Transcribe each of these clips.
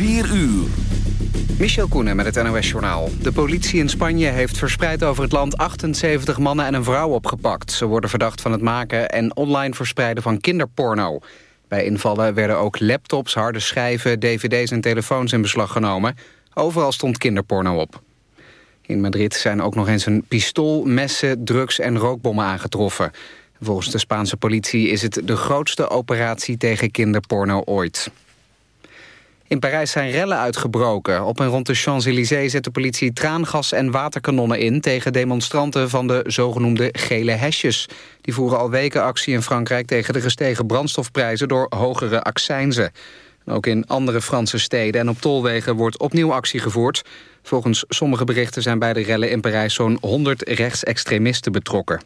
4 uur. Michel Koenen met het NOS-journaal. De politie in Spanje heeft verspreid over het land 78 mannen en een vrouw opgepakt. Ze worden verdacht van het maken en online verspreiden van kinderporno. Bij invallen werden ook laptops, harde schijven, dvd's en telefoons in beslag genomen. Overal stond kinderporno op. In Madrid zijn ook nog eens een pistool, messen, drugs en rookbommen aangetroffen. Volgens de Spaanse politie is het de grootste operatie tegen kinderporno ooit. In Parijs zijn rellen uitgebroken. Op en rond de Champs-Élysées zet de politie traangas en waterkanonnen in... tegen demonstranten van de zogenoemde gele hesjes. Die voeren al weken actie in Frankrijk tegen de gestegen brandstofprijzen... door hogere accijnzen. Ook in andere Franse steden en op tolwegen wordt opnieuw actie gevoerd. Volgens sommige berichten zijn bij de rellen in Parijs zo'n 100 rechtsextremisten betrokken.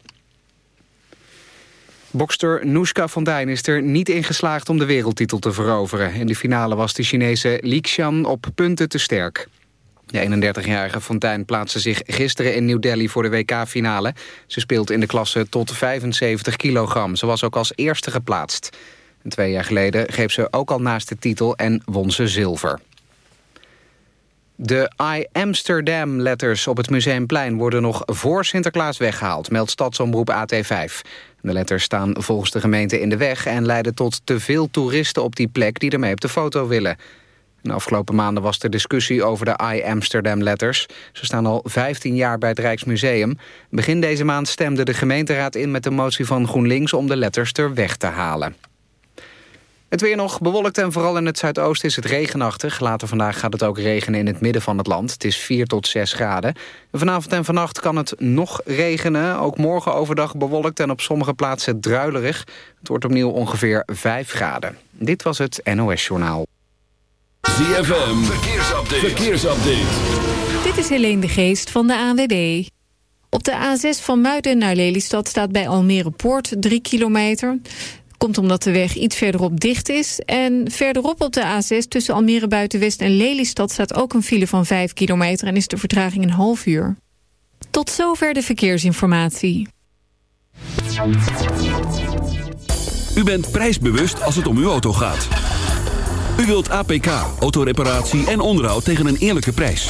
Bokster Nushka Fontijn is er niet in geslaagd om de wereldtitel te veroveren. In de finale was de Chinese Li Xian op punten te sterk. De 31-jarige Fontijn plaatste zich gisteren in New Delhi voor de WK-finale. Ze speelt in de klasse tot 75 kilogram. Ze was ook als eerste geplaatst. Twee jaar geleden greep ze ook al naast de titel en won ze zilver. De I Amsterdam-letters op het Museumplein worden nog voor Sinterklaas weggehaald, meldt stadsomroep AT5. De letters staan volgens de gemeente in de weg en leiden tot te veel toeristen op die plek die ermee op de foto willen. De afgelopen maanden was er discussie over de I Amsterdam-letters. Ze staan al 15 jaar bij het Rijksmuseum. Begin deze maand stemde de gemeenteraad in met de motie van GroenLinks om de letters er weg te halen. Het weer nog bewolkt en vooral in het zuidoosten is het regenachtig. Later vandaag gaat het ook regenen in het midden van het land. Het is 4 tot 6 graden. Vanavond en vannacht kan het nog regenen. Ook morgen overdag bewolkt en op sommige plaatsen druilerig. Het wordt opnieuw ongeveer 5 graden. Dit was het NOS Journaal. ZFM, verkeersupdate. verkeersupdate. Dit is Helene de Geest van de ANWB. Op de A6 van Muiden naar Lelystad staat bij Almere Poort 3 kilometer. Komt omdat de weg iets verderop dicht is. En verderop op de A6 tussen Almere Buitenwest en Lelystad... staat ook een file van 5 kilometer en is de vertraging een half uur. Tot zover de verkeersinformatie. U bent prijsbewust als het om uw auto gaat. U wilt APK, autoreparatie en onderhoud tegen een eerlijke prijs.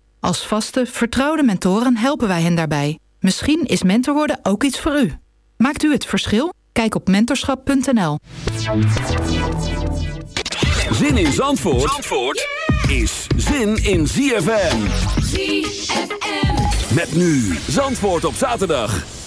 Als vaste, vertrouwde mentoren helpen wij hen daarbij. Misschien is mentor worden ook iets voor u. Maakt u het verschil? Kijk op mentorschap.nl. Zin in Zandvoort, Zandvoort is zin in ZFM. ZFM. Met nu Zandvoort op zaterdag.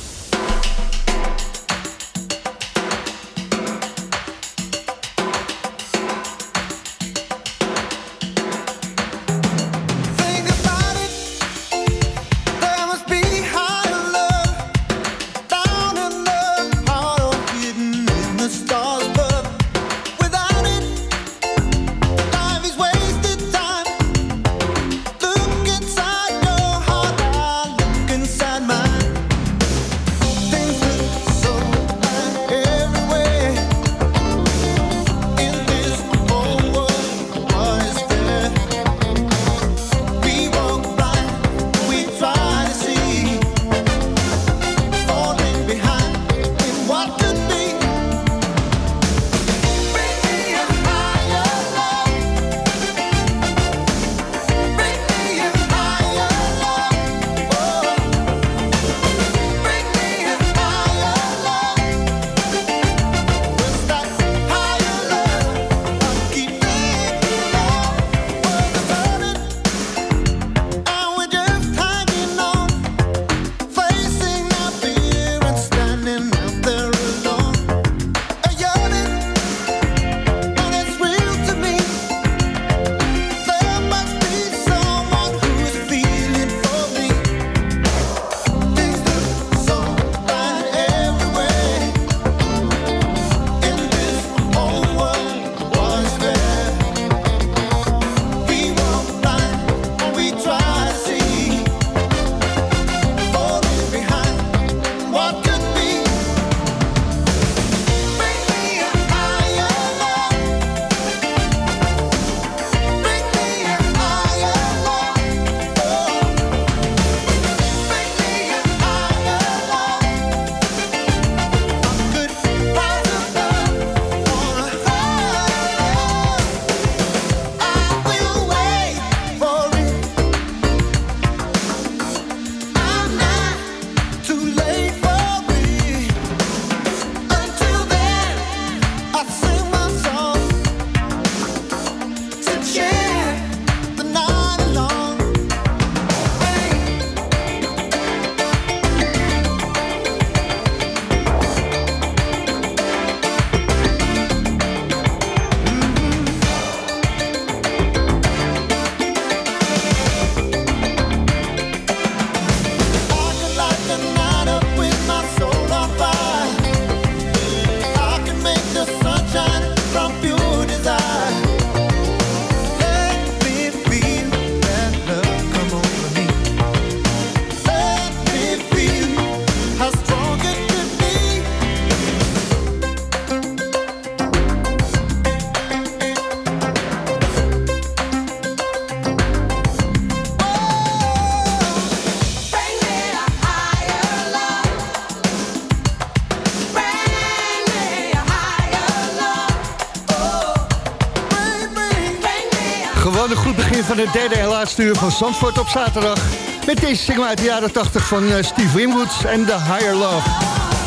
Van het derde en laatste uur van Zandvoort op zaterdag. Met deze single uit de jaren 80 van eh, Steve Winwood en The Higher Love.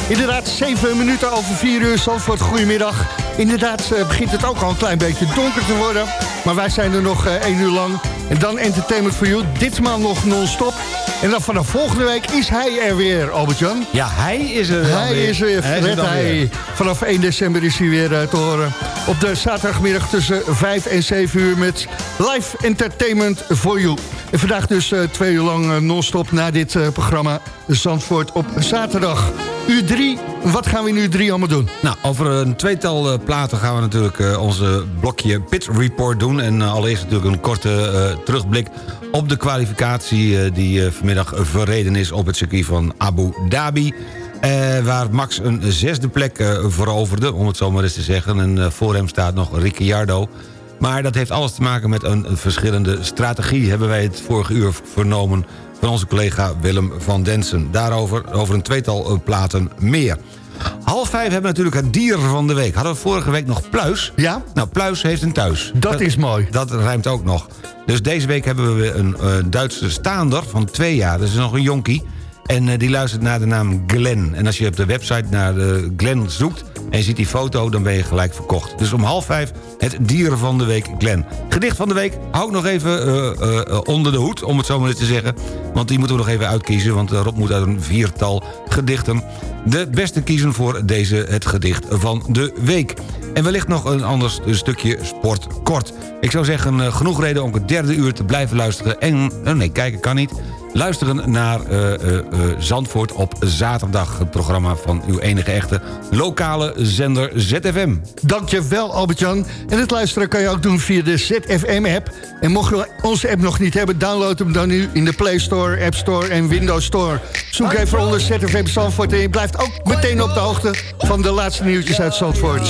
Inderdaad, 7 minuten over 4 uur Zandvoort, goedemiddag. Inderdaad eh, begint het ook al een klein beetje donker te worden. Maar wij zijn er nog eh, 1 uur lang. En dan Entertainment for You, ditmaal nog non-stop. En dan vanaf volgende week is hij er weer, Albert-Jan. Ja, hij is er Hij weer. is weer, Hij is er hij. weer. Vanaf 1 december is hij weer eh, te horen. Op de zaterdagmiddag tussen 5 en 7 uur met live entertainment for you. En vandaag dus eh, twee uur lang eh, non-stop na dit programma Zandvoort op zaterdag. Uur 3, wat gaan we in uur 3 allemaal doen? Nou, over een tweetal platen gaan we natuurlijk onze blokje Pit Report doen. En allereerst natuurlijk een korte terugblik op de kwalificatie... eh, die eh, vanmiddag verreden is op het circuit van Abu Dhabi. Eh, waar Max een zesde plek eh, veroverde, om het zo maar eens te zeggen. En eh, voor hem staat nog Ricciardo. Maar dat heeft alles te maken met een, een verschillende strategie... hebben wij het vorige uur vernomen van onze collega Willem van Densen. Daarover over een tweetal platen meer. Half vijf hebben we natuurlijk het dier van de week. Hadden we vorige week nog Pluis? Ja? Nou, Pluis heeft een thuis. Dat is mooi. Dat rijmt ook nog. Dus deze week hebben we een eh, Duitse staander van twee jaar. Dat is nog een jonkie. En eh, die luistert naar de naam Glenn. En als je op de website naar eh, Glenn zoekt... en je ziet die foto, dan ben je gelijk verkocht. Dus om half vijf het dieren van de week Glenn. Gedicht van de week hou ik nog even eh, onder de hoed, om het zo maar te zeggen. Want die moeten we nog even uitkiezen... want Rob moet uit een viertal gedichten... de beste kiezen voor deze het gedicht van de week. En wellicht nog een ander stukje sport kort. Ik zou zeggen, genoeg reden om het derde uur te blijven luisteren. En, nee, kijken kan niet. Luisteren naar eh, eh, eh, Zandvoort op zaterdag. Het programma van uw enige echte lokale zender ZFM. Dankjewel Albert-Jan. En het luisteren kan je ook doen via de ZFM-app. En mocht je onze app nog niet hebben, download hem dan nu in de Play Store, App Store en Windows Store. Zoek even onder ZFM Zandvoort en je blijft ook meteen op de hoogte van de laatste nieuwtjes uit Zandvoort.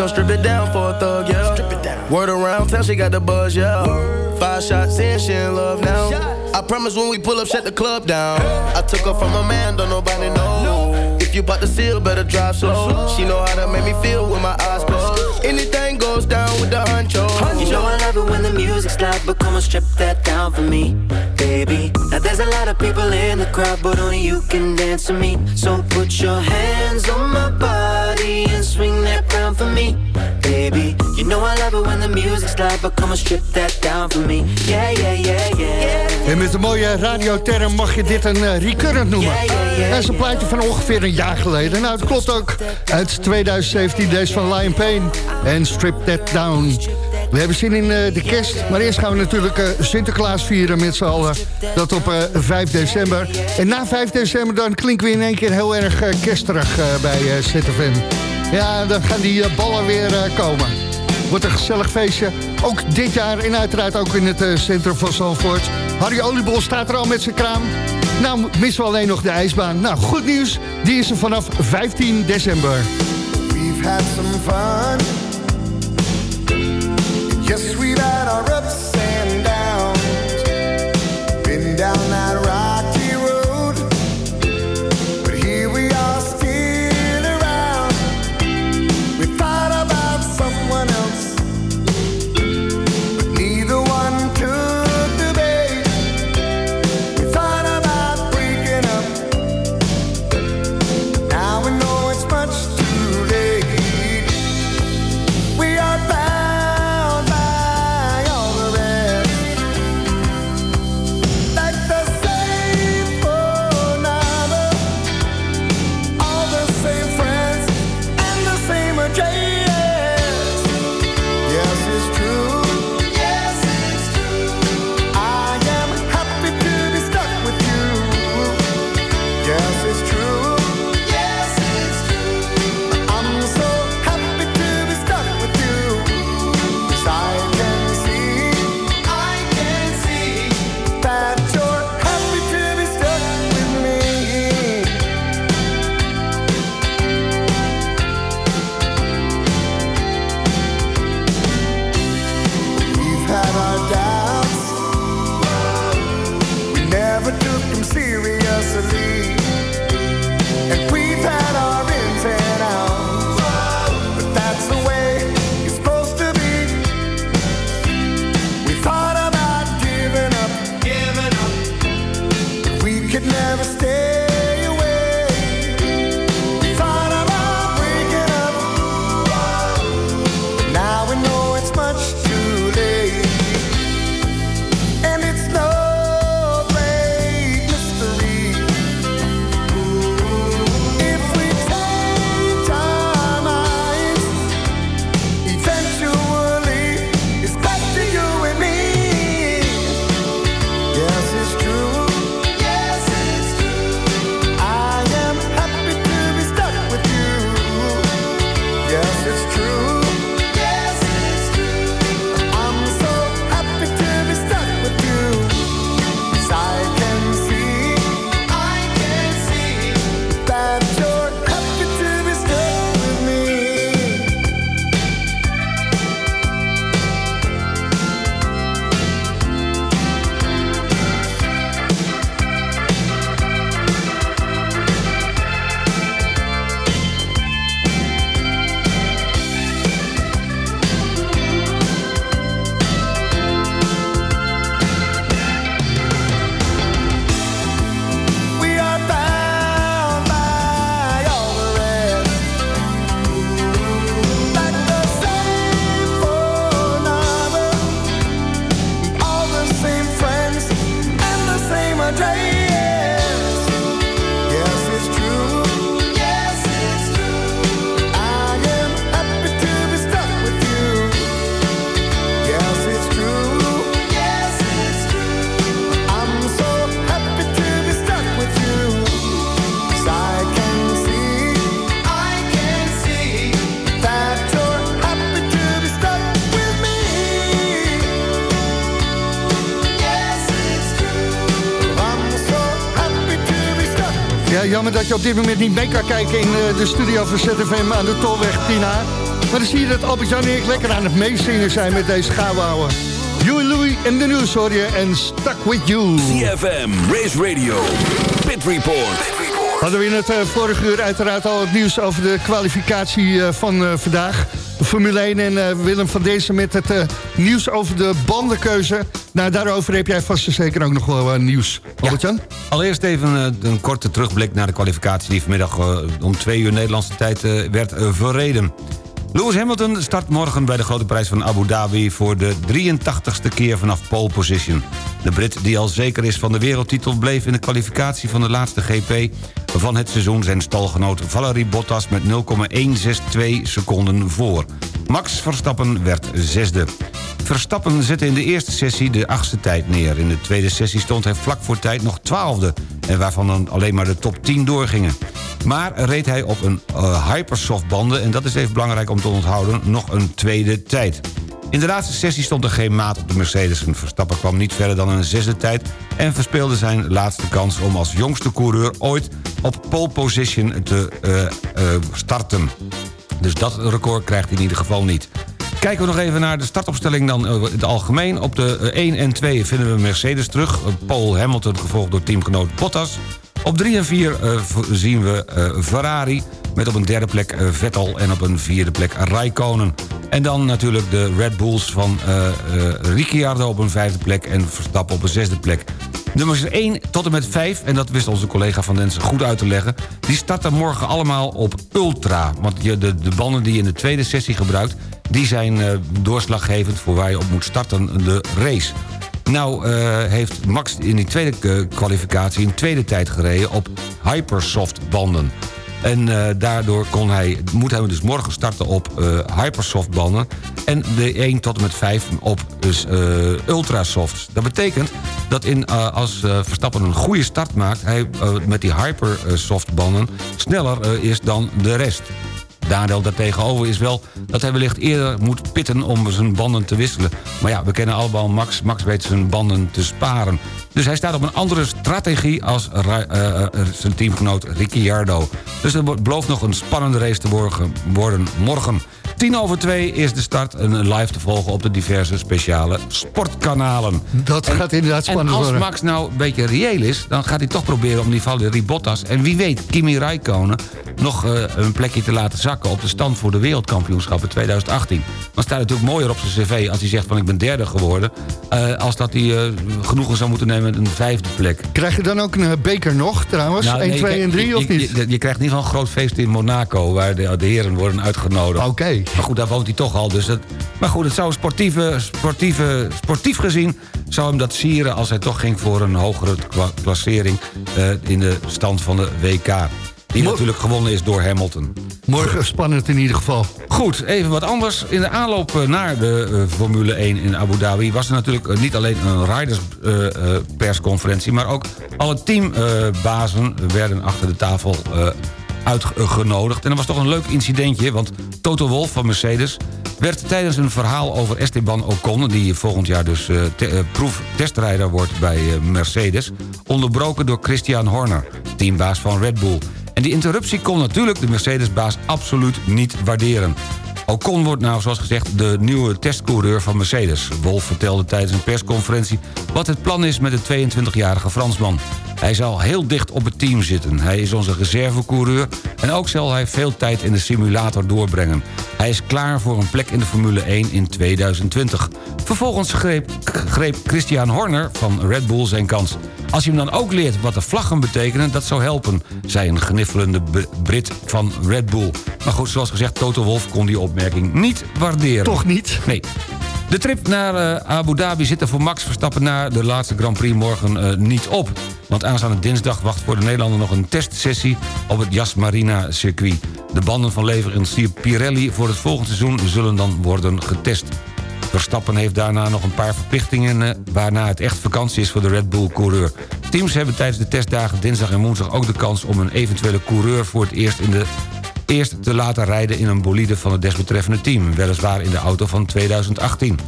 gon' strip it down for a thug, yeah. Strip it down. Word around town, she got the buzz, yeah. Five shots in, she in love now. I promise when we pull up, shut the club down. I took her from a man, don't nobody know. If you bout to seal, better drive slow. She know how to make me feel with my eyes closed. Anything goes down with the honcho. You know I love it when the music's loud, but come on, strip that down for me, baby. Now there's a lot of people in the crowd, but only you can dance to me. So put your hands on my body and swing that crown for me, baby. You know I love it when the music's loud. club, but come and strip that down for me. Yeah, yeah, yeah, yeah. En met een mooie radioterm mag je dit een eh, recurrent noemen. Dat is een plaatje van ongeveer een jaar geleden. Nou, het klopt ook. Uit 2017, deze van Lion Payne. En Strip That Down. We hebben zin in eh, de kerst. Maar eerst gaan we natuurlijk eh, Sinterklaas vieren met z'n allen. Dat op eh, 5 december. En na 5 december dan klinken we in één keer heel erg kersterig bij ZFM. Ja, dan gaan die eh, ballen weer eh, komen. Wordt een gezellig feestje. Ook dit jaar en uiteraard ook in het eh, centrum van Zandvoort. Harry Oliebol staat er al met zijn kraam. Nou, missen we alleen nog de ijsbaan. Nou, goed nieuws. Die is er vanaf 15 december. We've had some fun. Yes, we've had our ups jammer dat je op dit moment niet mee kan kijken in eh, de studio van ZFM aan de Tolweg 10A. Maar dan zie je dat Albert-Jan en ik lekker aan het meezingen zijn met deze gauwouwen. Joey Louie in de nieuws hoor je en Stuck With You. CFM, Race Radio, Pit Report. Hadden we in het eh, vorige uur uiteraard al het nieuws over de kwalificatie eh, van eh, vandaag. De Formule 1 en Willem van Dezen met het nieuws over de bandenkeuze. Nou, daarover heb jij vast en zeker ook nog wel eh, nieuws. Albert-Jan? Allereerst even eh, een korte terugblik naar de kwalificatie... die vanmiddag eh, om twee uur Nederlandse tijd werd verreden. Lewis Hamilton start morgen bij de grote prijs van Abu Dhabi... voor de 83ste keer vanaf pole position. De Brit, die al zeker is van de wereldtitel... bleef in de kwalificatie van de laatste GP van het seizoen... zijn stalgenoot Valerie Bottas met 0,162 seconden voor. Max Verstappen werd zesde. Verstappen zette in de eerste sessie de achtste tijd neer. In de tweede sessie stond hij vlak voor tijd nog twaalfde... en waarvan dan alleen maar de top 10 doorgingen. Maar reed hij op een uh, hypersoft banden... en dat is even belangrijk om te onthouden, nog een tweede tijd. In de laatste sessie stond er geen maat op de Mercedes. Verstappen kwam niet verder dan een zesde tijd... en verspeelde zijn laatste kans om als jongste coureur ooit op pole position te uh, uh, starten. Dus dat record krijgt hij in ieder geval niet. Kijken we nog even naar de startopstelling dan in het algemeen. Op de 1 en 2 vinden we Mercedes terug. Paul Hamilton gevolgd door teamgenoot Bottas. Op 3 en 4 uh, zien we uh, Ferrari met op een derde plek uh, Vettel... en op een vierde plek Raikkonen. En dan natuurlijk de Red Bulls van Ricciardo op een vijfde plek... en Verstappen op een zesde plek. Nummers 1 tot en met 5, en dat wist onze collega Van Densen goed uit te leggen... die starten morgen allemaal op Ultra. Want de, de banden die je in de tweede sessie gebruikt... die zijn doorslaggevend voor waar je op moet starten de race. Nou uh, heeft Max in die tweede uh, kwalificatie een tweede tijd gereden op Hypersoft banden. En uh, daardoor kon hij, moet hij dus morgen starten op Hypersoft banden... en de 1 tot en met 5 op dus, Ultrasoft. Dat betekent dat in, als Verstappen een goede start maakt... hij met die Hypersoft banden sneller is dan de rest. Nadeel daartegenover is wel dat hij wellicht eerder moet pitten om zijn banden te wisselen. Maar ja, we kennen allemaal Max. Max weet zijn banden te sparen. Dus hij staat op een andere strategie als uh, uh, zijn teamgenoot Ricciardo. Dus het belooft nog een spannende race te worden morgen. 10 over 2 is de start en live te volgen op de diverse speciale sportkanalen. Dat en, gaat inderdaad spannend worden. En als Max nou een beetje reëel is... dan gaat hij toch proberen om die Valerie Bottas... en wie weet Kimi Räikkönen nog uh, een plekje te laten zakken... op de stand voor de wereldkampioenschappen 2018. Dan staat het natuurlijk mooier op zijn cv als hij zegt van ik ben derde geworden... Uh, als dat hij uh, genoegen zou moeten nemen met een vijfde plek. Krijg je dan ook een beker nog trouwens? Nou, 1, nee, 2 en 3 of niet? Je, je, je, krijgt geval een groot feest in Monaco... waar de, de heren worden uitgenodigd. Oké. Okay. Maar goed, daar woont hij toch al. Dus dat, maar goed, het zou sportieve, sportieve, sportief gezien... zou hem dat sieren als hij toch ging voor een hogere klassering... Uh, in de stand van de WK. Die Mor natuurlijk gewonnen is door Hamilton. Morgen spannend in ieder geval. Goed, even wat anders. In de aanloop naar de uh, Formule 1 in Abu Dhabi... was er natuurlijk niet alleen een riders-persconferentie... Uh, maar ook alle teambazen werden achter de tafel uitgenodigd. En dat was toch een leuk incidentje, want Toto Wolff van Mercedes... werd tijdens een verhaal over Esteban Ocon... die volgend jaar dus uh, te, uh, proeftestrijder wordt bij uh, Mercedes... onderbroken door Christian Horner, teambaas van Red Bull. En die interruptie kon natuurlijk de Mercedes-baas absoluut niet waarderen. Ocon wordt nou, zoals gezegd, de nieuwe testcoureur van Mercedes. Wolf vertelde tijdens een persconferentie wat het plan is met de 22-jarige Fransman. Hij zal heel dicht op het team zitten. Hij is onze reservecoureur en ook zal hij veel tijd in de simulator doorbrengen. Hij is klaar voor een plek in de Formule 1 in 2020. Vervolgens greep, greep Christian Horner van Red Bull zijn kans. Als je hem dan ook leert wat de vlaggen betekenen, dat zou helpen... zei een gniffelende Brit van Red Bull. Maar goed, zoals gezegd, Toto Wolff kon die opmerking niet waarderen. Toch niet? Nee. De trip naar uh, Abu Dhabi zit er voor Max Verstappen na de laatste Grand Prix morgen uh, niet op. Want aanstaande dinsdag wacht voor de Nederlander nog een testsessie op het Yas Marina circuit. De banden van leverancier Pirelli voor het volgende seizoen zullen dan worden getest. Verstappen heeft daarna nog een paar verplichtingen... Uh, waarna het echt vakantie is voor de Red Bull-coureur. Teams hebben tijdens de testdagen dinsdag en woensdag ook de kans... om een eventuele coureur voor het eerst in de eerst te laten rijden in een bolide van het desbetreffende team. Weliswaar in de auto van 2018.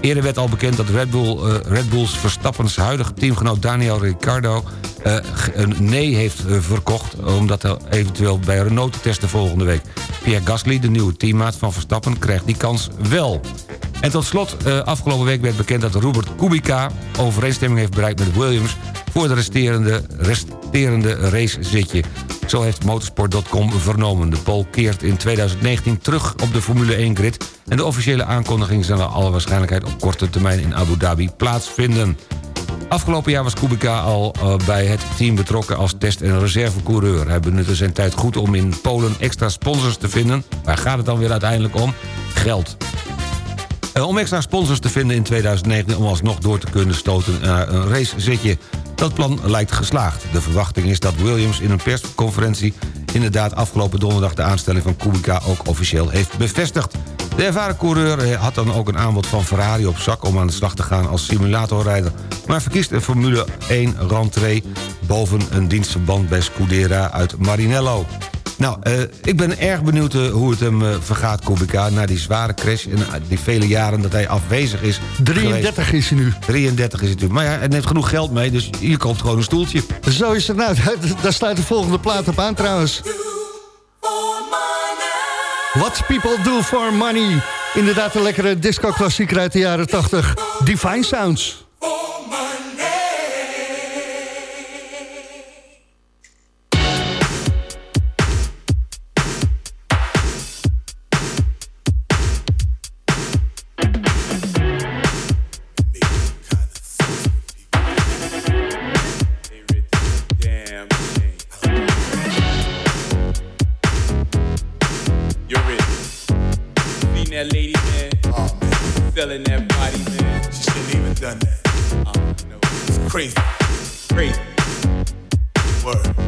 Eerder werd al bekend dat uh, Red Bulls Verstappens huidige teamgenoot Daniel Ricciardo... Uh, een nee heeft uh, verkocht, omdat hij eventueel bij Renault te testen volgende week. Pierre Gasly, de nieuwe teammaat van Verstappen, krijgt die kans wel. En tot slot, uh, afgelopen week werd bekend dat Robert Kubica... overeenstemming heeft bereikt met Williams... voor de resterende, resterende racezitje. Zo heeft motorsport.com vernomen. De Pol keert in 2019 terug op de Formule 1-grid... en de officiële aankondiging zal naar alle waarschijnlijkheid... op korte termijn in Abu Dhabi plaatsvinden. Afgelopen jaar was Kubica al eh, bij het team betrokken als test- en reservecoureur. Hij benutte zijn tijd goed om in Polen extra sponsors te vinden. Waar gaat het dan weer uiteindelijk om? Geld. Eh, Om extra sponsors te vinden in 2019 om alsnog door te kunnen stoten naar een racezitje. Dat plan lijkt geslaagd. De verwachting is dat Williams in een persconferentie... inderdaad afgelopen donderdag de aanstelling van Kubica ook officieel heeft bevestigd. De ervaren coureur eh, had dan ook een aanbod van Ferrari op zak... om aan de slag te gaan als simulatorrijder... maar verkiest een Formule 1 rentree boven een dienstverband bij Scudera uit Marinello. Nou, eh, ik ben erg benieuwd eh, hoe het hem eh, vergaat, Kubica... na die zware crash en die vele jaren dat hij afwezig is 33 geweest. is hij nu. 33 is hij natuurlijk. Maar ja, hij neemt genoeg geld mee, dus je koopt gewoon een stoeltje. Zo is het nou. Daar sluit de volgende plaat op aan trouwens. What People Do For Money. Inderdaad een lekkere disco-klassieker uit de jaren 80. Divine Sounds. Done that. Uh, oh, no. It's crazy. Crazy. Word.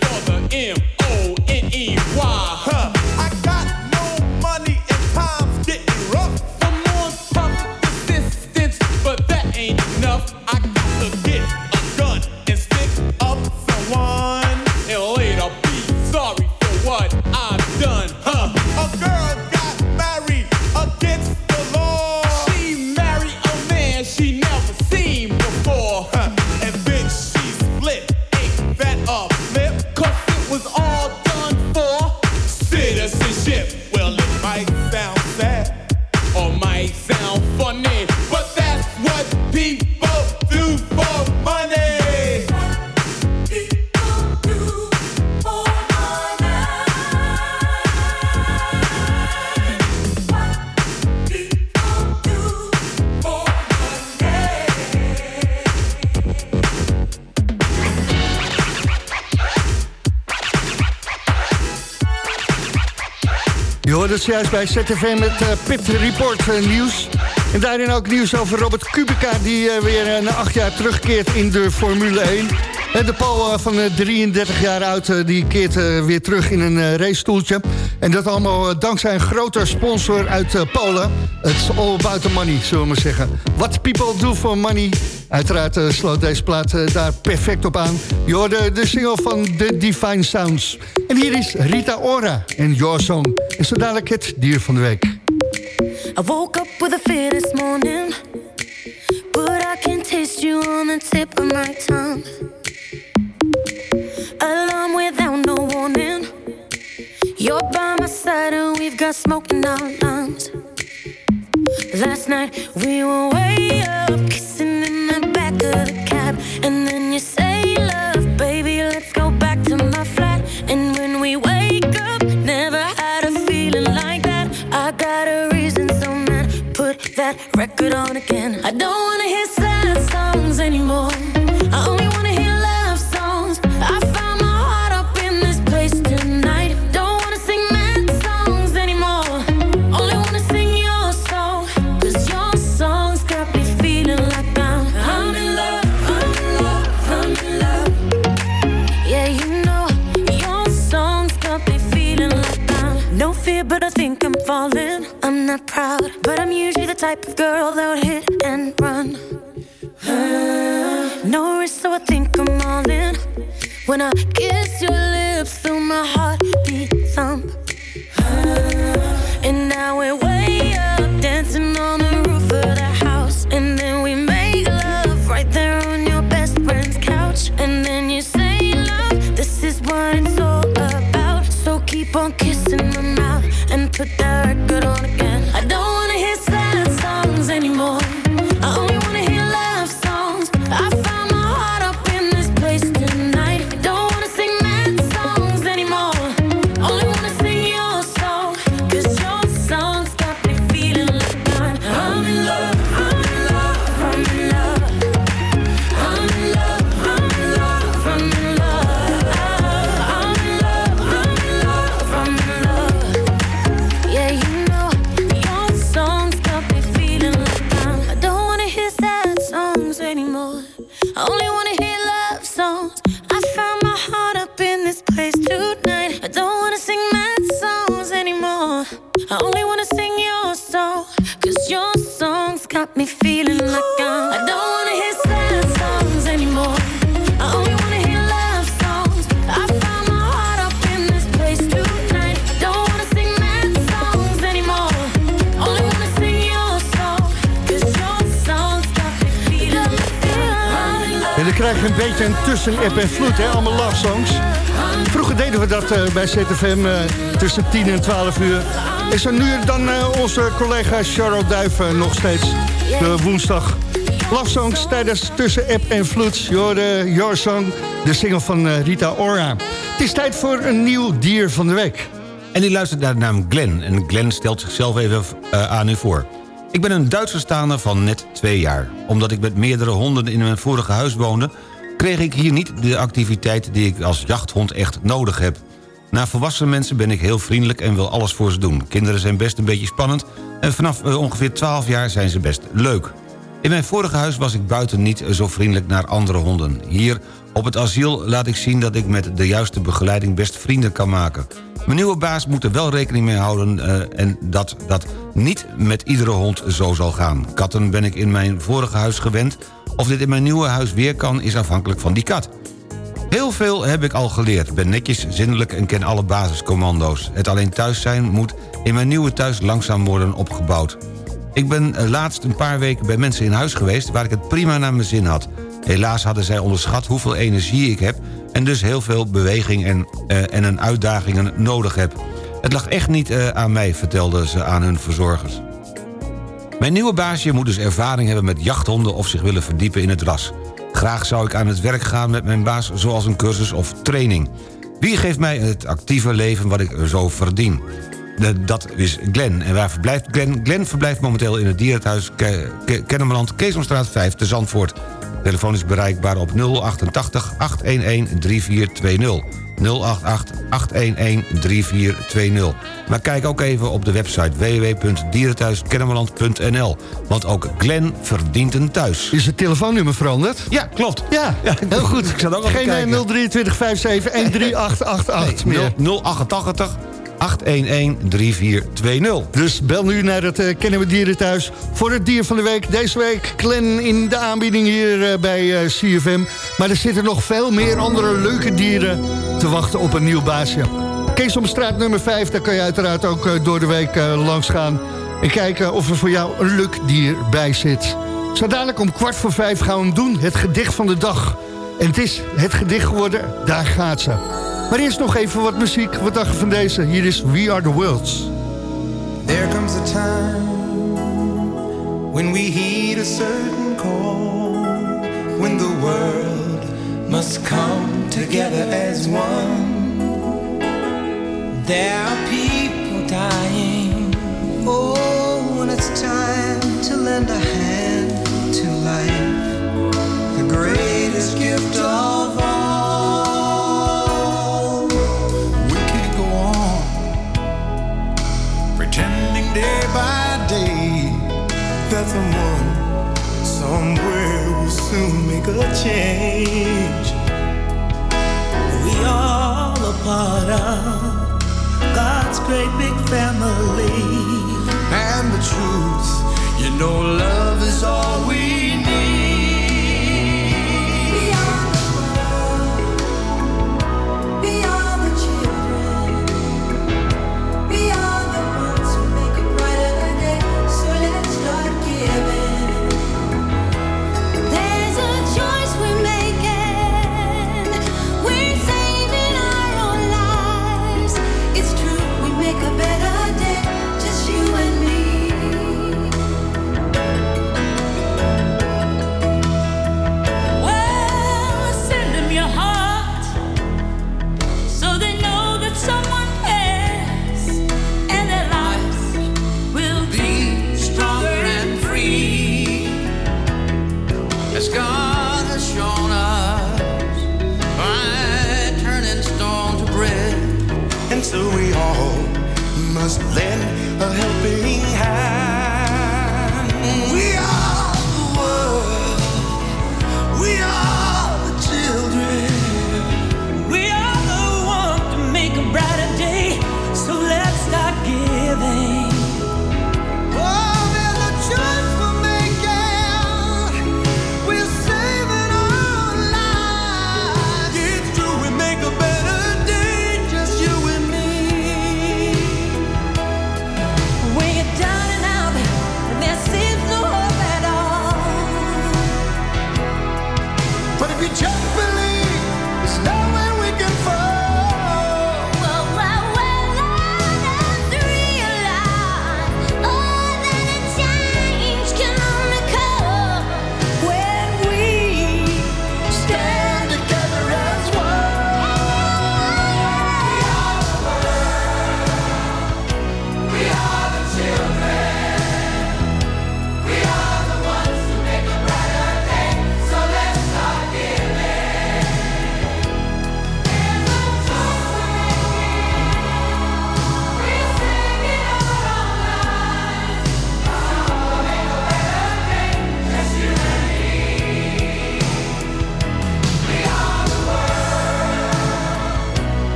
For the M O N E Y. Huh, Juist bij ZFM met Pit Report eh, nieuws. En daarin ook nieuws over Robert Kubica... die eh, weer na acht jaar terugkeert in de Formule 1. En de Paul van eh, 33 jaar oud, die keert weer terug in een racestoeltje. En dat allemaal dankzij een grote sponsor uit Polen. It's all about the money, zullen we maar zeggen. What people do for money. Uiteraard sloot deze plaat daar perfect op aan. Je hoorde de single van The Divine Sounds. En hier is Rita Ora en Your Song. En zo het dier van de week. I woke up with a fear this morning, but I can taste you on the tip of my tongue. Alarm without no warning. You're by my side and we've got smoke in our lungs. Last night we were way up, kissing again. I don't wanna hear een beetje een tussen-app en vloed, hè? allemaal love songs. Vroeger deden we dat eh, bij ZFM eh, tussen 10 en 12 uur. Is er nu dan eh, onze collega Charlotte Duif eh, nog steeds de woensdag. Love songs tijdens tussen-app en vloed. Je hoorde Your Song, de single van Rita Ora. Het is tijd voor een nieuw dier van de week. En die luistert naar de naam Glenn. En Glenn stelt zichzelf even aan u voor. Ik ben een Duitse staander van net twee jaar. Omdat ik met meerdere honden in mijn vorige huis woonde... kreeg ik hier niet de activiteit die ik als jachthond echt nodig heb. Na volwassen mensen ben ik heel vriendelijk en wil alles voor ze doen. Kinderen zijn best een beetje spannend... en vanaf eh, ongeveer 12 jaar zijn ze best leuk. In mijn vorige huis was ik buiten niet zo vriendelijk naar andere honden. Hier op het asiel laat ik zien dat ik met de juiste begeleiding best vrienden kan maken. Mijn nieuwe baas moet er wel rekening mee houden... eh, en dat dat niet met iedere hond zo zal gaan. Katten ben ik in mijn vorige huis gewend. Of dit in mijn nieuwe huis weer kan, is afhankelijk van die kat. Heel veel heb ik al geleerd. Ben netjes, zindelijk en ken alle basiscommando's. Het alleen thuis zijn moet in mijn nieuwe thuis langzaam worden opgebouwd. Ik ben eh, laatst een paar weken bij mensen in huis geweest... waar ik het prima naar mijn zin had. Helaas hadden zij onderschat hoeveel energie ik heb... en dus heel veel beweging en, eh, en een uitdagingen nodig heb. Het lag echt niet eh, aan mij, vertelden ze aan hun verzorgers. Mijn nieuwe baasje moet dus ervaring hebben met jachthonden... of zich willen verdiepen in het ras. Graag zou ik aan het werk gaan met mijn baas... zoals een cursus of training. Wie geeft mij het actieve leven wat ik zo verdien? Dat is Glenn. En waar verblijft Glenn? Glenn verblijft momenteel in het dierenthuis Ke Ke- Kennemerland... Keesomstraat 5 te Zandvoort. Telefoon is bereikbaar op 088 811 3420. 088-811-3420. Maar kijk ook even op de website www.dierenthuiskennemerland.nl. Want ook Glenn verdient een thuis. Is het telefoonnummer veranderd? Ja, klopt. Ja, heel goed. Ik zat ook Geen kijken. eh, 023 57 13888 meer. 088 811 3420. Dus bel nu naar het uh, Kennen we Dieren thuis voor het dier van de week. Deze week Glenn in de aanbieding hier eh, bij eh, CFM. Maar er zitten nog veel meer andere leuke dieren te wachten op een nieuw baasje. Kees op straat nummer 5, daar kan je uiteraard ook door de week langs gaan. En kijken of er voor jou een leuk dier bij zit. Zo dadelijk om kwart voor vijf gaan we hem doen. Het gedicht van de dag. En het is het gedicht geworden, daar gaat ze. Maar eerst nog even wat muziek. Wat dacht je van deze? Hier is We Are The Worlds. There comes a time when we heed a certain call, when the world must come together as one. There are people dying. Oh, when it's time to lend a hand to life, the greatest gift of all. Someone somewhere will soon make a change. We all a part of God's great big family. And the truth, you know, love is all we lend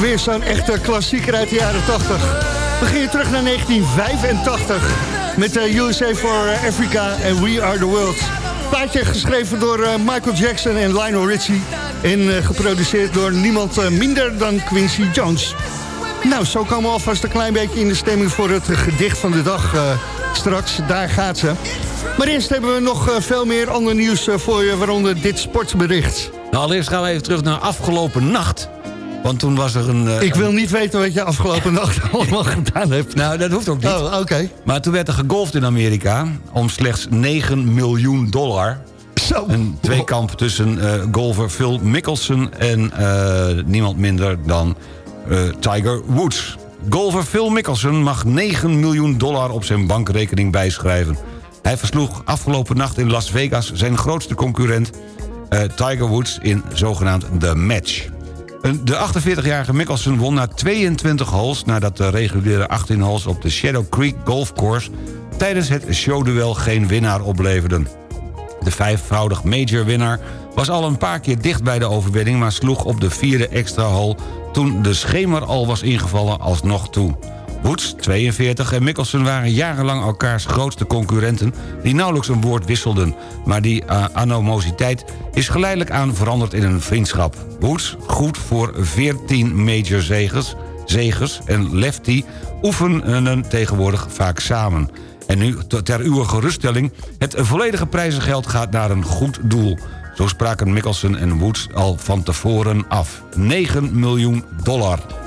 weer zo'n echte klassieker uit de jaren 80. We gingen terug naar 1985 met de USA for Africa en We Are The World. Plaatje geschreven door eh, Michael Jackson en Lionel Richie... en eh, geproduceerd door niemand eh, minder dan Quincy Jones. Nou, zo komen we alvast een klein beetje in de stemming voor het gedicht van de dag eh, straks. Daar gaat ze. Maar eerst hebben we nog eh, veel meer ander nieuws eh, voor je, waaronder dit sportbericht. Nou, allereerst gaan we even terug naar afgelopen nacht. Want toen was er een... eh, Ik wil niet weten wat je afgelopen nacht allemaal gedaan hebt. Nou, dat hoeft ook niet. Oh, oké. Maar toen werd er gegolfd in Amerika om slechts 9 miljoen dollar. Zo. Een tweekamp tussen eh, golfer Phil Mickelson en eh, niemand minder dan Tiger Woods. Golfer Phil Mickelson mag 9 miljoen dollar op zijn bankrekening bijschrijven. Hij versloeg afgelopen nacht in Las Vegas zijn grootste concurrent... Tiger Woods in zogenaamd The Match. De 48-jarige Mickelson won na 22 holes... nadat de reguliere 18 holes op de Shadow Creek Golf Course... tijdens het showduel geen winnaar opleverden. De vijfvoudig major-winnaar was al een paar keer dicht bij de overwinning... maar sloeg op de vierde extra hole toen de schemer al was ingevallen alsnog toe. Woods, 42, en Mickelson waren jarenlang elkaars grootste concurrenten... die nauwelijks een woord wisselden. Maar die uh, animositeit is geleidelijk aan veranderd in een vriendschap. Woods, goed voor 14 major zegers, zegers en Lefty oefenen tegenwoordig vaak samen. En nu, ter uw geruststelling... het volledige prijzengeld gaat naar een goed doel. Zo spraken Mickelson en Woods al van tevoren af. 9 miljoen dollar.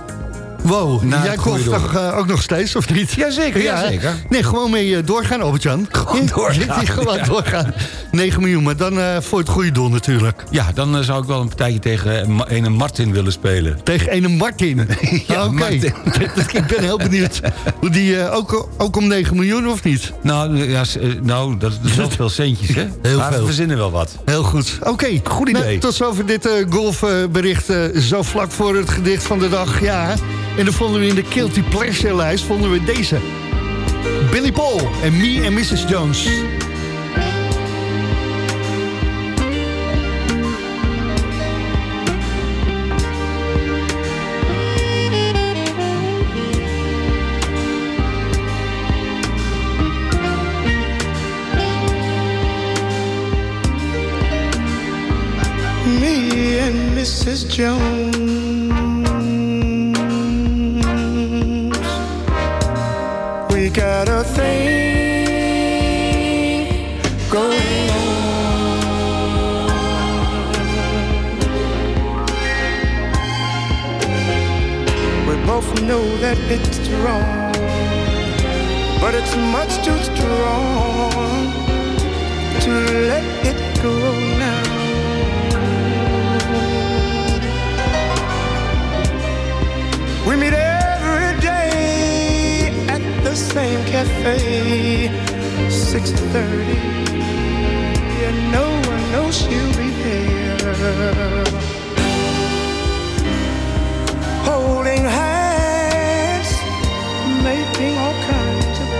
Wow, Na jij golft toch eh, ook nog steeds, of niet? Jazeker, jazeker. Nee, gewoon mee eh, doorgaan, Albert-Jan. Gewoon doorgaan, gewoon ja. doorgaan. 9 miljoen, maar dan eh, voor het goede doel natuurlijk. Ja, dan zou ik wel een partijtje tegen ene Martin willen spelen. Tegen ene Martin. Ja, Oké, Martin. ik ben heel benieuwd. Hoe die ook, ook om 9 miljoen of niet? Nou, ja, nou dat is wel veel centjes, hè? Heel maar veel. we verzinnen wel wat. Heel goed. Oké, Goed idee. Nou, tot zover dit golfbericht. zo vlak voor het gedicht van de dag. Ja, en dan vonden we in de Guilty Pleasure lijst vonden we deze. Billy Paul en Me en Mrs. Jones. Mrs. Jones. Know that it's wrong, but it's much too strong to let it go now. We meet every day at the same cafe, 6:30, and no one knows she'll be there. Holding hands,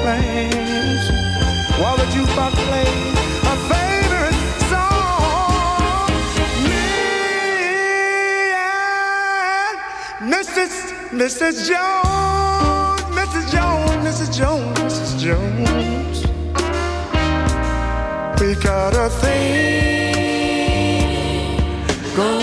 plans, while the jukebox plays a favorite song. Me and Mrs. Mrs. Jones, Mrs. Jones, Mrs. Jones, Mrs. Jones. We got a thing going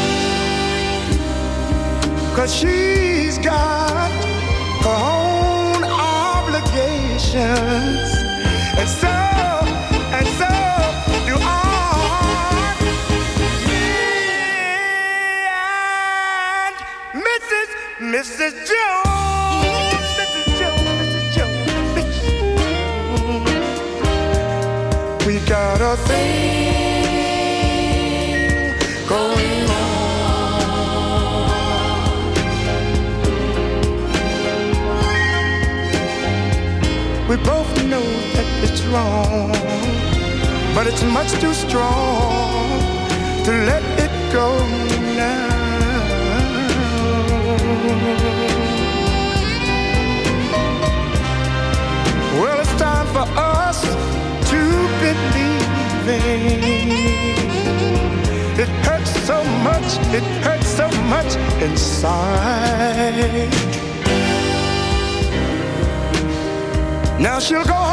Cause she's got her own obligations. And so, and so do I. Me and Mrs. Mrs. Jones. Mrs. Jones, Mrs. Jones, Mrs. We got a thing strong, but it's much too strong to let it go now. Well, it's time for us to believe it hurts so much, it hurts so much inside. Now she'll go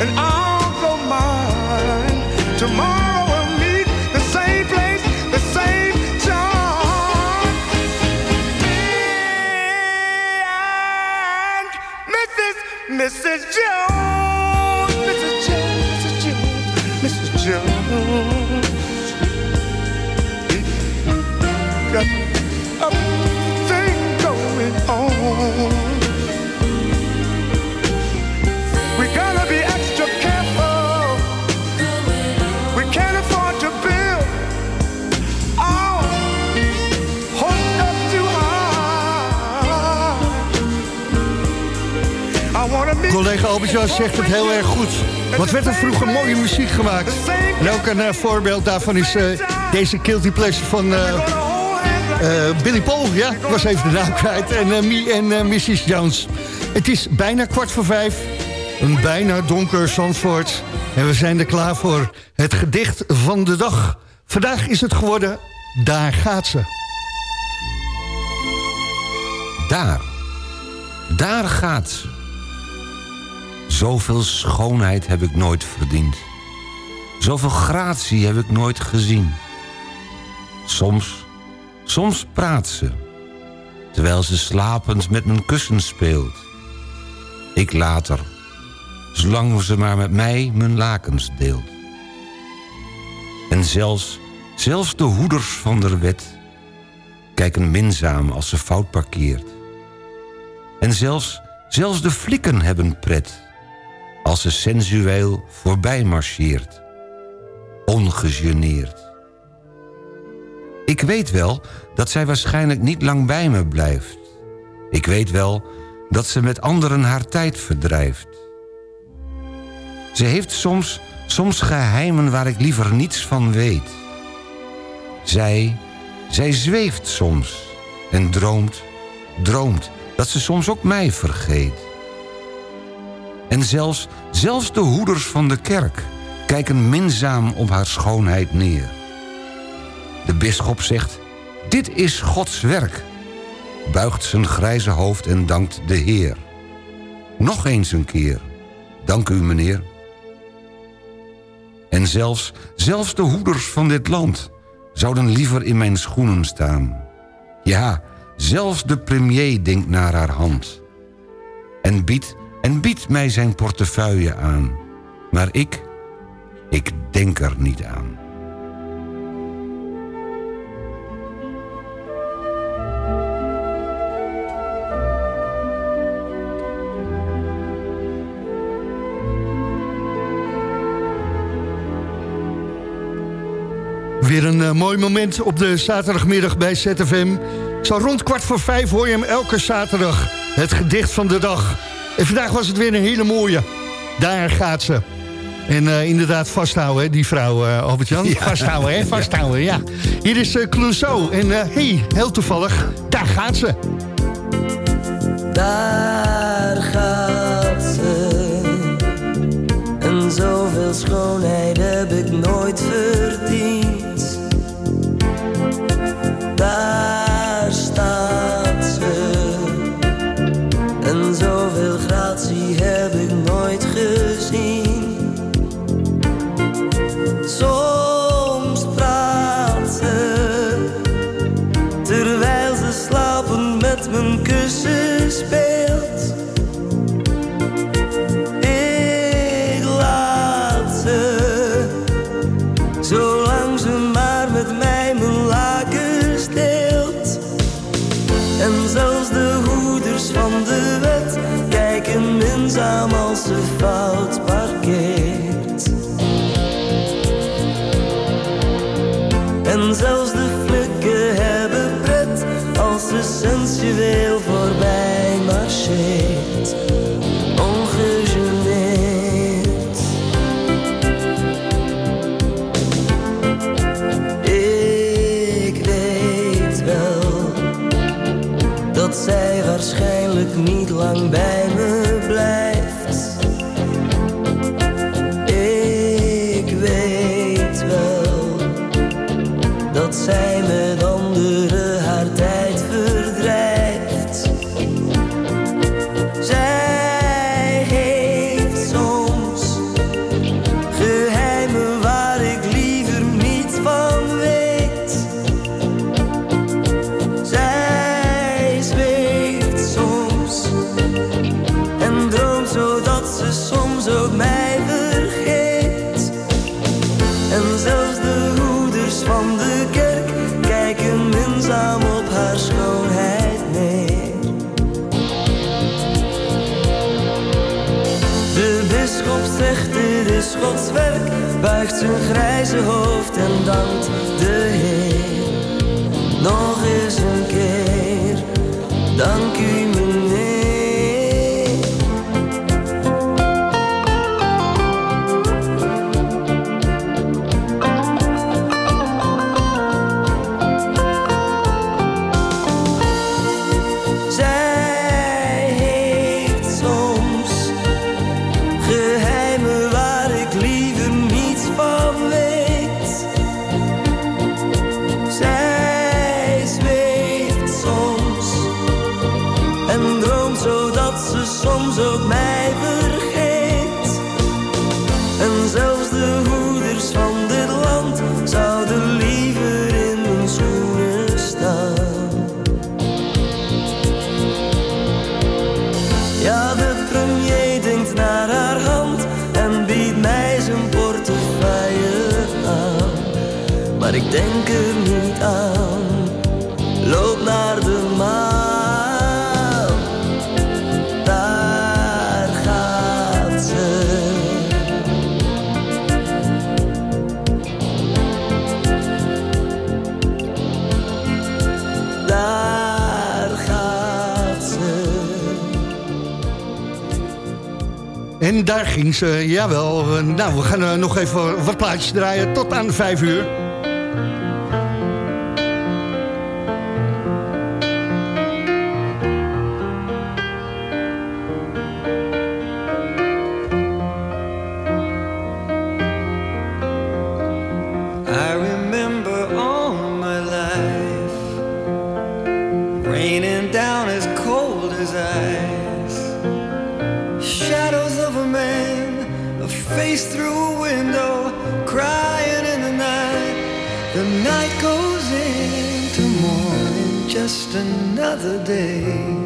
and I'll go mine. Tomorrow we'll meet the same place, the same time. And Mrs. Mrs. Jones, Collega Albert-Jan zegt het heel erg goed. Wat werd er vroeger mooie muziek gemaakt. En een eh, voorbeeld daarvan is eh, deze Guilty Pleasure van eh, Billy Paul. Ja, ik was even de naam kwijt. En Me en Mrs. Jones. Het is bijna kwart voor vijf. Een bijna donker Zandvoort. En we zijn er klaar voor het gedicht van de dag. Vandaag is het geworden Daar gaat ze. Daar. Daar gaat ze. Zoveel schoonheid heb ik nooit verdiend. Zoveel gratie heb ik nooit gezien. Soms, soms praat ze. Terwijl ze slapend met mijn kussen speelt. Ik laat haar. Zolang ze maar met mij mijn lakens deelt. En zelfs, zelfs de hoeders van der wet kijken minzaam als ze fout parkeert. En zelfs, zelfs de flikken hebben pret als ze sensueel voorbij marcheert. Ongegeneerd. Ik weet wel dat zij waarschijnlijk niet lang bij me blijft. Ik weet wel dat ze met anderen haar tijd verdrijft. Ze heeft soms, soms geheimen waar ik liever niets van weet. Zij, zij zweeft soms en droomt, droomt dat ze soms ook mij vergeet. En zelfs, zelfs de hoeders van de kerk kijken minzaam op haar schoonheid neer. De bisschop zegt, dit is Gods werk. Buigt zijn grijze hoofd en dankt de Heer. Nog eens een keer. Dank u, meneer. En zelfs, zelfs de hoeders van dit land zouden liever in mijn schoenen staan. Ja, zelfs de premier denkt naar haar hand. En biedt, en biedt mij zijn portefeuille aan. Maar ik, ik denk er niet aan. Weer een eh, mooi moment op de zaterdagmiddag bij ZFM. Zo rond kwart voor vijf hoor je hem elke zaterdag. Het gedicht van de dag. En vandaag was het weer een hele mooie. Daar gaat ze. En eh, inderdaad vasthouden, hè, die vrouw, eh, Albert-Jan. Ja. Vasthouden, hè? Vasthouden, ja. Hier is uh, Clouseau. En hé, hey, heel toevallig, daar gaat ze. Daar gaat ze. En zoveel schoonheid heb ik nooit verdiend. Daar staat ze. En zoveel gratie heb ik nooit gezien. ang. rotswerk buigt zijn grijze hoofd en dankt de Heer. Nog daar ging ze, jawel. Eh, nou, we gaan eh, nog even wat plaatjes draaien tot aan vijf uur. down as cold as ice. Shadows of a man, a face through a window, crying in the night. The night goes into morning, just another day.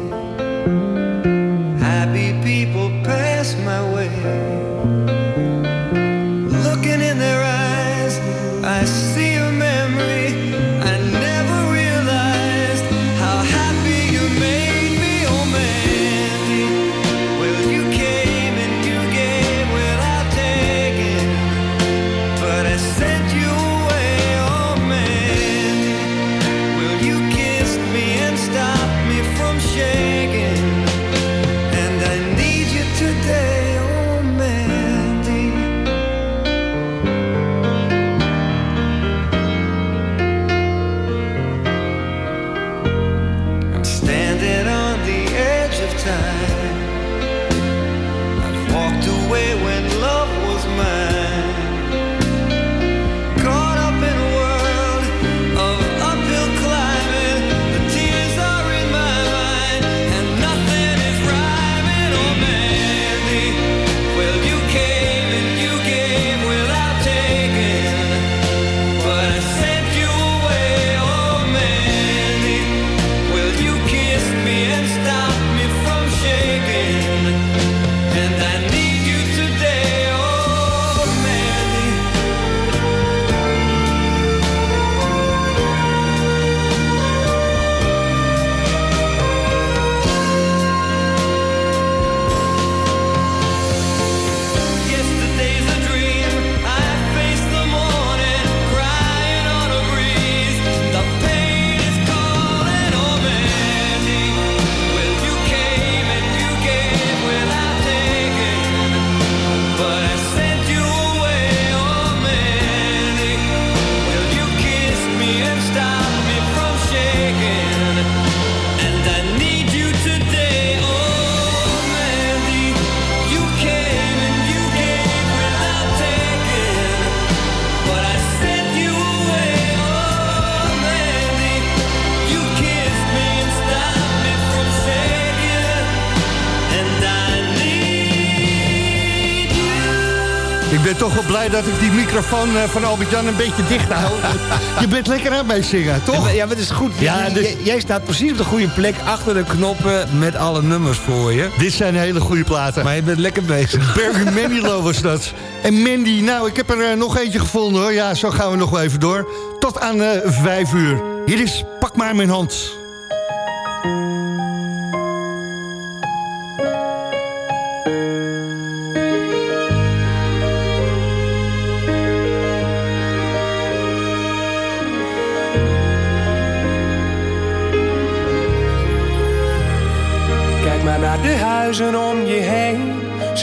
Blij dat ik die microfoon eh, van Albert-Jan een beetje dicht hou. je bent lekker aan mij zingen, toch? Ja, maar het is goed. Ja, dus- Jij staat precies op de goede plek achter de knoppen met alle nummers voor je. Dit zijn hele goede platen. Maar je bent lekker bezig. Barry Manilow was dat. En Mandy, nou, ik heb er eh, nog eentje gevonden hoor. Ja, zo gaan we nog wel even door. Tot aan eh, vijf uur. Hier is Pak maar mijn hand.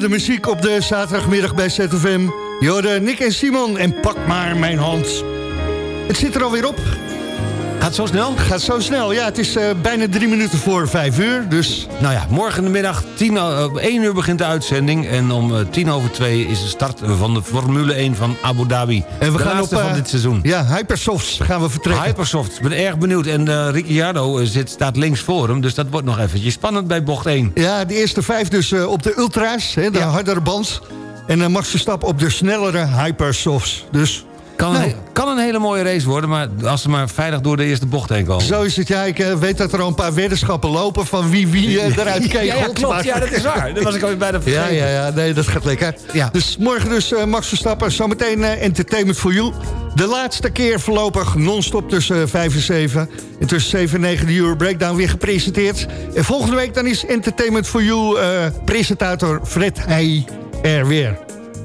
De muziek op de zaterdagmiddag bij ZFM. Je hoorde Nick en Simon en pak maar mijn hand. Het zit er alweer op. Gaat zo snel? Gaat zo snel. Ja, het is eh, bijna drie minuten voor vijf uur. Dus Nou ja, morgen de middag, 10, o- op 1 uur begint de uitzending... en om eh, tien over 2 is de start van de Formule 1 van Abu Dhabi. en we de gaan op laatste eh, van dit seizoen. Ja, Hypersofts gaan we vertrekken. Hypersoft, ik ben erg benieuwd. En eh Ricciardo eh, zit, staat links voor hem, dus dat wordt nog eventjes spannend bij bocht 1. Ja, de eerste vijf dus eh, op de ultra's, hè, de Ja. hardere band. En dan Max Verstappen op de snellere Hypersofts. Dus Kan, Nou. een, kan een hele mooie race worden, maar als ze maar veilig door de eerste bocht heen komen. zo is het. Ja, ik eh, weet dat er al een paar weddenschappen lopen... van wie wie eh, eruit kegelt. Ja, ja, klopt. maar- Ja, dat is waar. Dat was ik alweer bijna Ja, vergeten. ja, ja, nee, dat gaat lekker. Ja. Dus morgen dus eh, Max Verstappen, zometeen eh, Entertainment for You. De laatste keer voorlopig non-stop tussen eh, 5 en 7. En tussen 7 en 9 de Euro Breakdown weer gepresenteerd. En volgende week dan is Entertainment for You presentator Fred Heij er weer.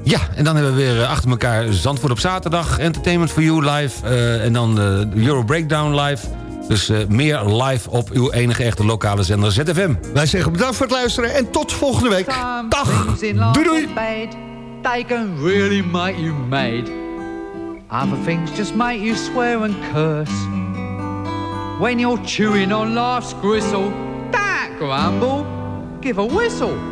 Ja, en dan hebben we weer eh, achter elkaar Zandvoort op zaterdag... Entertainment for You live eh, en dan de Euro Breakdown live. Dus eh, meer live op uw enige echte lokale zender ZFM. Wij zeggen bedankt voor het luisteren en tot volgende week. Dag! Doei doei! They can really make you mad. Other things just make you swear and curse. When you're chewing on life's gristle, that grumble, give a whistle.